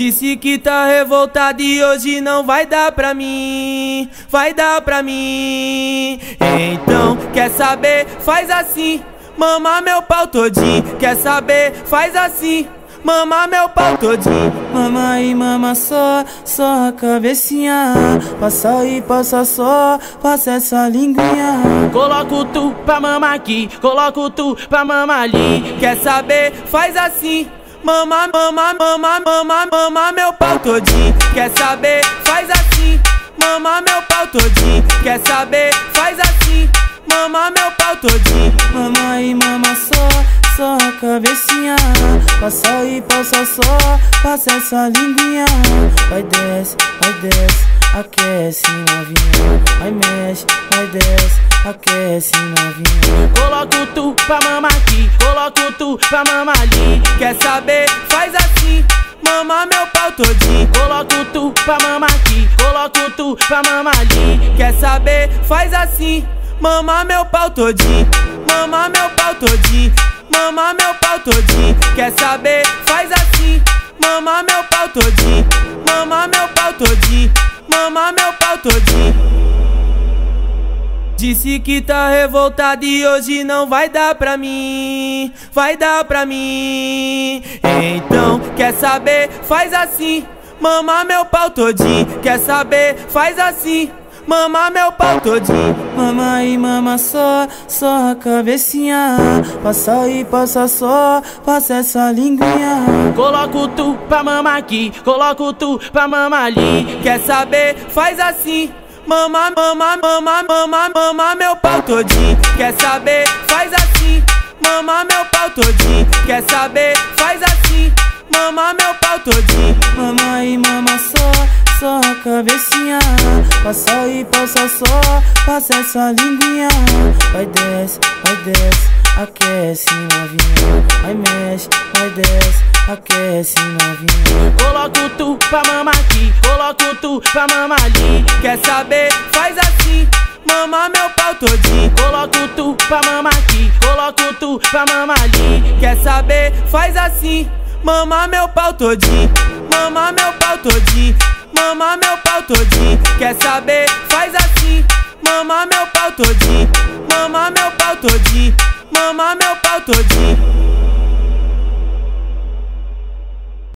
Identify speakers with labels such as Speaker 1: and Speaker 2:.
Speaker 1: Disse que tá revoltado e hoje não vai dar pra mim, vai dar pra mim. Então, quer saber? Faz assim, mama meu pau todinho. Quer saber? Faz assim. Mama meu pau todinho
Speaker 2: Mama e mama só, só a cabecinha Passa e passa só, passa essa linguinha
Speaker 1: Coloco tu pra mama aqui, coloco tu pra mama ali Quer saber? Faz assim Mama, mama, mama, mama, mama meu pau todinho. Quer saber? Faz assim. Mama meu pau todinho. Quer saber? Faz assim. Mama meu pau todinho.
Speaker 2: Mama cabecinha. Passa e passa só, passa essa linguinha Vai desce, vai desce, aquece novinha. Vai mexe, vai desce, aquece novinha.
Speaker 1: Coloco tu pra mama aqui, coloco tu pra mama ali. Quer saber? Faz assim Mama meu pau todinho. Coloco tu pra mama aqui, coloco tu pra mama ali. Quer saber? Faz assim Mama meu pau todinho. Mama meu pau todinho Mama meu pau todinho, quer saber? Faz assim. Mama meu pau todinho, mama meu pau todinho, mama meu pau todinho. Disse que tá revoltado e hoje não vai dar pra mim, vai dar pra mim. Então, quer saber? Faz assim. Mama meu pau todinho, quer saber? Faz assim. Mama meu pau todinho.
Speaker 2: Mama e mama só, só a cabecinha. Passa e passa só, passa essa linguinha.
Speaker 1: Coloco tu pra mama aqui, coloco tu pra mama ali. Quer saber? Faz assim. Mama, mama, mama, mama, mama meu pau todinho. Quer saber? Faz assim. Mama meu pau todinho. Quer saber? Faz assim. Mama meu pau todinho.
Speaker 2: Mama e mama só só a cabecinha. Passa e passa só, passa essa linguinha. Vai desce, vai desce, aquece novinha. Vai mexe, vai desce, aquece novinha.
Speaker 1: Coloco tu pra mama aqui, coloco tu pra mama ali. Quer saber? Faz assim Mama meu pau todinho. Coloco tu pra mama aqui, coloco tu pra mama ali. Quer saber? Faz assim Mama meu pau todinho. Mama meu pau todinho Mama meu pau todinho, quer saber? Faz assim. Mama meu pau todinho, mama meu pau todinho, mama meu pau todinho.